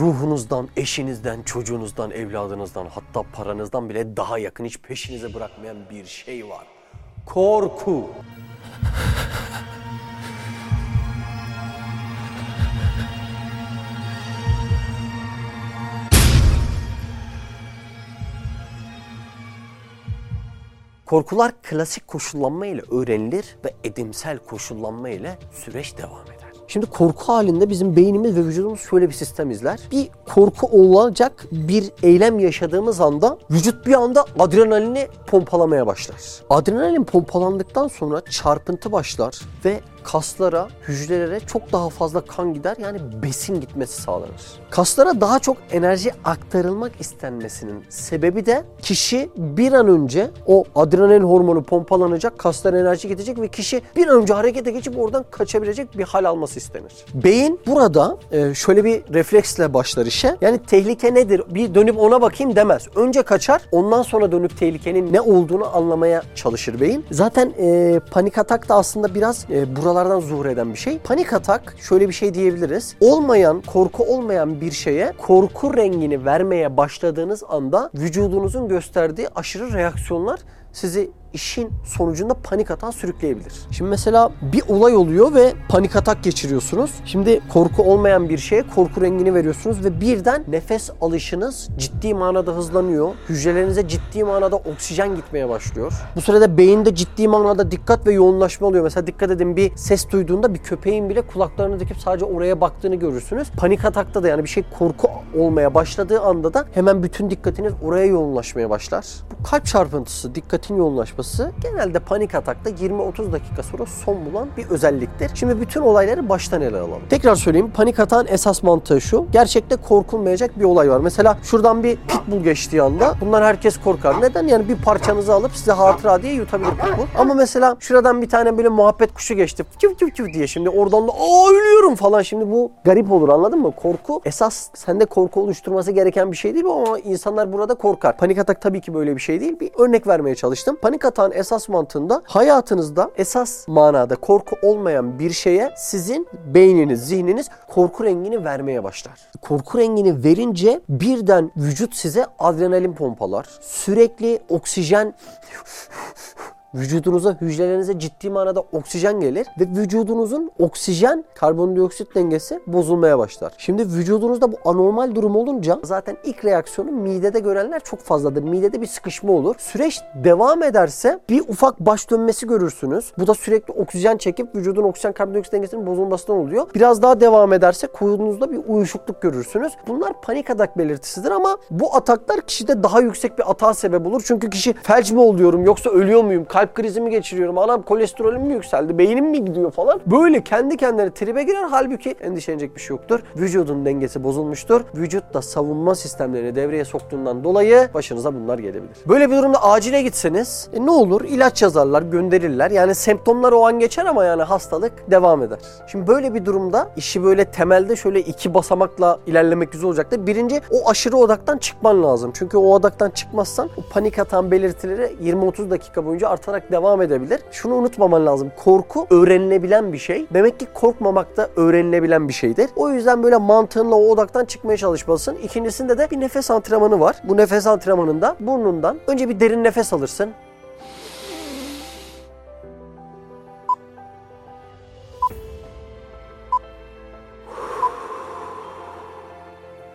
ruhunuzdan, eşinizden, çocuğunuzdan, evladınızdan hatta paranızdan bile daha yakın hiç peşinize bırakmayan bir şey var. Korku. Korkular klasik koşullanma ile öğrenilir ve edimsel koşullanma ile süreç devam eder. Şimdi korku halinde bizim beynimiz ve vücudumuz şöyle bir sistem izler. Bir korku olacak bir eylem yaşadığımız anda vücut bir anda adrenalini pompalamaya başlar. Adrenalin pompalandıktan sonra çarpıntı başlar ve kaslara, hücrelere çok daha fazla kan gider yani besin gitmesi sağlanır. Kaslara daha çok enerji aktarılmak istenmesinin sebebi de kişi bir an önce o adrenalin hormonu pompalanacak, kaslara enerji gidecek ve kişi bir an önce harekete geçip oradan kaçabilecek bir hal alması istenir. Beyin burada e, şöyle bir refleksle başlar işe. Yani tehlike nedir? Bir dönüp ona bakayım demez. Önce kaçar, ondan sonra dönüp tehlikenin ne olduğunu anlamaya çalışır beyin. Zaten e, panik atak da aslında biraz e, buralardan zuhur eden bir şey. Panik atak şöyle bir şey diyebiliriz. Olmayan, korku olmayan bir şeye korku rengini vermeye başladığınız anda vücudunuzun gösterdiği aşırı reaksiyonlar sizi işin sonucunda panik atağa sürükleyebilir. Şimdi mesela bir olay oluyor ve panik atak geçiriyorsunuz. Şimdi korku olmayan bir şeye korku rengini veriyorsunuz ve birden nefes alışınız ciddi manada hızlanıyor. Hücrelerinize ciddi manada oksijen gitmeye başlıyor. Bu sırada beyinde ciddi manada dikkat ve yoğunlaşma oluyor. Mesela dikkat edin bir ses duyduğunda bir köpeğin bile kulaklarını dikip sadece oraya baktığını görürsünüz. Panik atakta da yani bir şey korku olmaya başladığı anda da hemen bütün dikkatiniz oraya yoğunlaşmaya başlar. Bu kalp çarpıntısı, dikkatin yoğunlaşması genelde panik atakta 20-30 dakika sonra son bulan bir özelliktir. Şimdi bütün olayları baştan ele alalım. Tekrar söyleyeyim panik atağın esas mantığı şu. Gerçekte korkulmayacak bir olay var. Mesela şuradan bir pitbull geçtiği anda bunlar herkes korkar. Neden? Yani bir parçanızı alıp size hatıra diye yutabilir pitbull. Ama mesela şuradan bir tane böyle muhabbet kuşu geçti. Küv küv küv diye şimdi oradan da aa ölüyorum falan. Şimdi bu garip olur anladın mı? Korku esas sende korku oluşturması gereken bir şey değil ama insanlar burada korkar. Panik atak tabii ki böyle bir şey değil. Bir örnek vermeye çalıştım. Panik atağın esas mantığında hayatınızda esas manada korku olmayan bir şeye sizin beyniniz, zihniniz korku rengini vermeye başlar. Korku rengini verince birden vücut size adrenalin pompalar. Sürekli oksijen vücudunuza, hücrelerinize ciddi manada oksijen gelir ve vücudunuzun oksijen karbondioksit dengesi bozulmaya başlar. Şimdi vücudunuzda bu anormal durum olunca zaten ilk reaksiyonu midede görenler çok fazladır. Midede bir sıkışma olur. Süreç devam ederse bir ufak baş dönmesi görürsünüz. Bu da sürekli oksijen çekip vücudun oksijen karbondioksit dengesinin bozulmasından oluyor. Biraz daha devam ederse kuyunuzda bir uyuşukluk görürsünüz. Bunlar panik atak belirtisidir ama bu ataklar kişide daha yüksek bir atağa sebep olur. Çünkü kişi felç mi oluyorum yoksa ölüyor muyum? Kalp krizi mi geçiriyorum, anam kolesterolüm mü yükseldi, beynim mi gidiyor falan. Böyle kendi kendine tribe girer. Halbuki endişelenecek bir şey yoktur. Vücudun dengesi bozulmuştur. Vücut da savunma sistemlerini devreye soktuğundan dolayı başınıza bunlar gelebilir. Böyle bir durumda acile gitseniz e, ne olur? İlaç yazarlar, gönderirler. Yani semptomlar o an geçer ama yani hastalık devam eder. Şimdi böyle bir durumda işi böyle temelde şöyle iki basamakla ilerlemek güzel olacaktır. Birinci o aşırı odaktan çıkman lazım. Çünkü o odaktan çıkmazsan o panik atan belirtileri 20-30 dakika boyunca artarak devam edebilir. Şunu unutmaman lazım. Korku öğrenilebilen bir şey. Demek ki korkmamak da öğrenilebilen bir şeydir. O yüzden böyle mantığınla o odaktan çıkmaya çalışmalısın. İkincisinde de bir nefes antrenmanı var. Bu nefes antrenmanında burnundan önce bir derin nefes alırsın.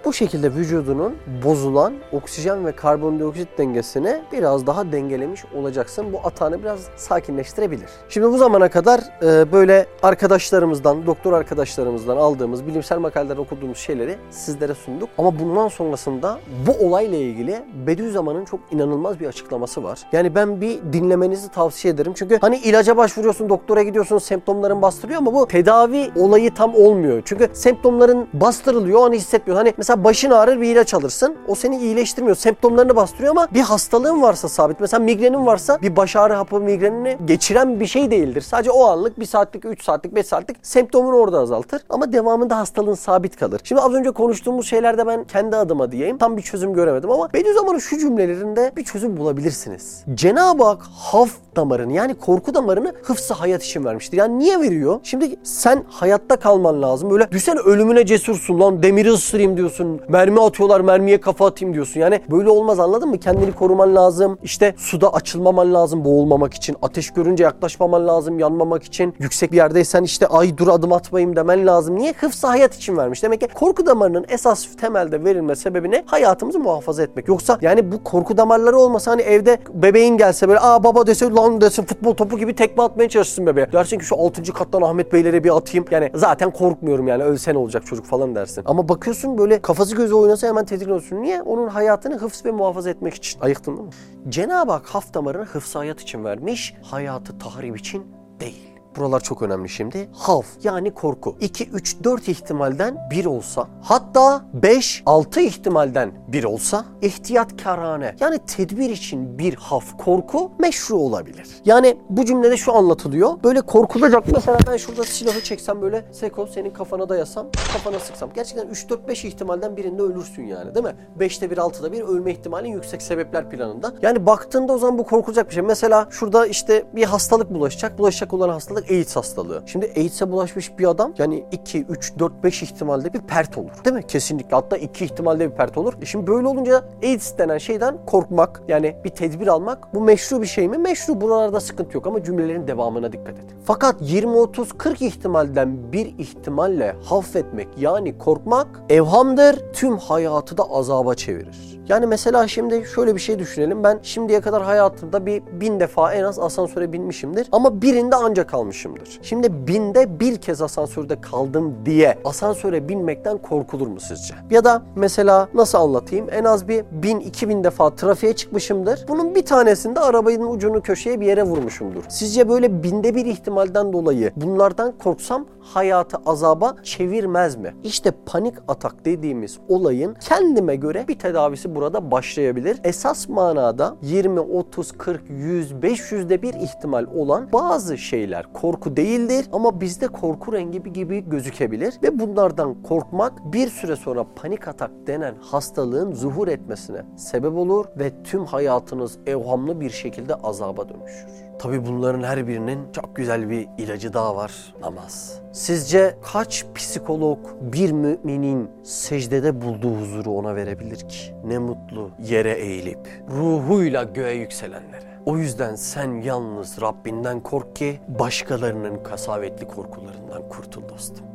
Bu şekilde vücudunun bozulan oksijen ve karbondioksit dengesini biraz daha dengelemiş olacaksın. Bu atağını biraz sakinleştirebilir. Şimdi bu zamana kadar e, böyle arkadaşlarımızdan, doktor arkadaşlarımızdan aldığımız bilimsel makaleler okuduğumuz şeyleri sizlere sunduk. Ama bundan sonrasında bu olayla ilgili Bediüzzaman'ın çok inanılmaz bir açıklaması var. Yani ben bir dinlemenizi tavsiye ederim. Çünkü hani ilaca başvuruyorsun, doktora gidiyorsun, semptomların bastırıyor ama bu tedavi olayı tam olmuyor. Çünkü semptomların bastırılıyor, o an hissetmiyor. Hani mesela başın ağrır bir ilaç alırsın. O seni iyileştirmiyor. Semptomlarını bastırıyor ama bir hastalığın varsa sabit. Mesela migrenin varsa bir baş ağrı hapı migrenini geçiren bir şey değildir. Sadece o anlık bir saatlik, 3 saatlik, 5 saatlik semptomunu orada azaltır. Ama devamında hastalığın sabit kalır. Şimdi az önce konuştuğumuz şeylerde ben kendi adıma diyeyim. Tam bir çözüm göremedim ama Bediüzzaman'ın şu cümlelerinde bir çözüm bulabilirsiniz. Cenab-ı Hak haf damarını yani korku damarını hıfzı hayat için vermiştir. Yani niye veriyor? Şimdi sen hayatta kalman lazım. Böyle düşsen ölümüne cesursun lan demiri ısırayım diyorsun diyorsun. Mermi atıyorlar mermiye kafa atayım diyorsun. Yani böyle olmaz anladın mı? Kendini koruman lazım. İşte suda açılmaman lazım boğulmamak için. Ateş görünce yaklaşmaman lazım yanmamak için. Yüksek bir yerdeysen işte ay dur adım atmayayım demen lazım. Niye? Hıfzı hayat için vermiş. Demek ki korku damarının esas temelde verilme sebebi ne? Hayatımızı muhafaza etmek. Yoksa yani bu korku damarları olmasa hani evde bebeğin gelse böyle aa baba dese lan desin futbol topu gibi tekme atmaya çalışsın bebeğe. Dersin ki şu 6. kattan Ahmet Beylere bir atayım. Yani zaten korkmuyorum yani ölsen olacak çocuk falan dersin. Ama bakıyorsun böyle kafası gözü oynasa hemen tedirgin olursun. Niye? Onun hayatını hıfz ve muhafaza etmek için. Ayıktın değil mi? Cenab-ı Hak haf damarını hıfz hayat için vermiş. Hayatı tahrip için değil. Buralar çok önemli şimdi. Havf yani korku. 2, 3, 4 ihtimalden bir olsa hatta 5, 6 ihtimalden bir olsa ihtiyatkarane yani tedbir için bir haf korku meşru olabilir. Yani bu cümlede şu anlatılıyor. Böyle korkulacak mesela ben şurada silahı çeksem böyle Seko senin kafana dayasam kafana sıksam. Gerçekten 3, 4, 5 ihtimalden birinde ölürsün yani değil mi? 5'te 1, 6'da 1 ölme ihtimalin yüksek sebepler planında. Yani baktığında o zaman bu korkulacak bir şey. Mesela şurada işte bir hastalık bulaşacak. Bulaşacak olan hastalık AIDS hastalığı. Şimdi AIDS'e bulaşmış bir adam yani 2, 3, 4, 5 ihtimalde bir pert olur. Değil mi? Kesinlikle. Hatta 2 ihtimalde bir pert olur. E şimdi böyle olunca AIDS denen şeyden korkmak yani bir tedbir almak bu meşru bir şey mi? Meşru. Buralarda sıkıntı yok ama cümlelerin devamına dikkat edin. Fakat 20, 30, 40 ihtimalden bir ihtimalle hafifletmek yani korkmak evhamdır. Tüm hayatı da azaba çevirir. Yani mesela şimdi şöyle bir şey düşünelim. Ben şimdiye kadar hayatımda bir bin defa en az asansöre binmişimdir. Ama birinde ancak kalmışımdır. Şimdi binde bir kez asansörde kaldım diye asansöre binmekten korkulur mu sizce? Ya da mesela nasıl anlatayım? En az bir bin, iki bin defa trafiğe çıkmışımdır. Bunun bir tanesinde arabanın ucunu köşeye bir yere vurmuşumdur. Sizce böyle binde bir ihtimalden dolayı bunlardan korksam hayatı azaba çevirmez mi? İşte panik atak dediğimiz olayın kendime göre bir tedavisi burada başlayabilir. Esas manada 20, 30, 40, 100, 500'de bir ihtimal olan bazı şeyler korku değildir ama bizde korku rengi gibi gözükebilir ve bunlardan korkmak bir süre sonra panik atak denen hastalığın zuhur etmesine sebep olur ve tüm hayatınız evhamlı bir şekilde azaba dönüşür. Tabi bunların her birinin çok güzel bir ilacı daha var. Namaz. Sizce kaç psikolog bir müminin secdede bulduğu huzuru ona verebilir ki? Ne mutlu yere eğilip ruhuyla göğe yükselenlere. O yüzden sen yalnız Rabbinden kork ki başkalarının kasavetli korkularından kurtul dostum.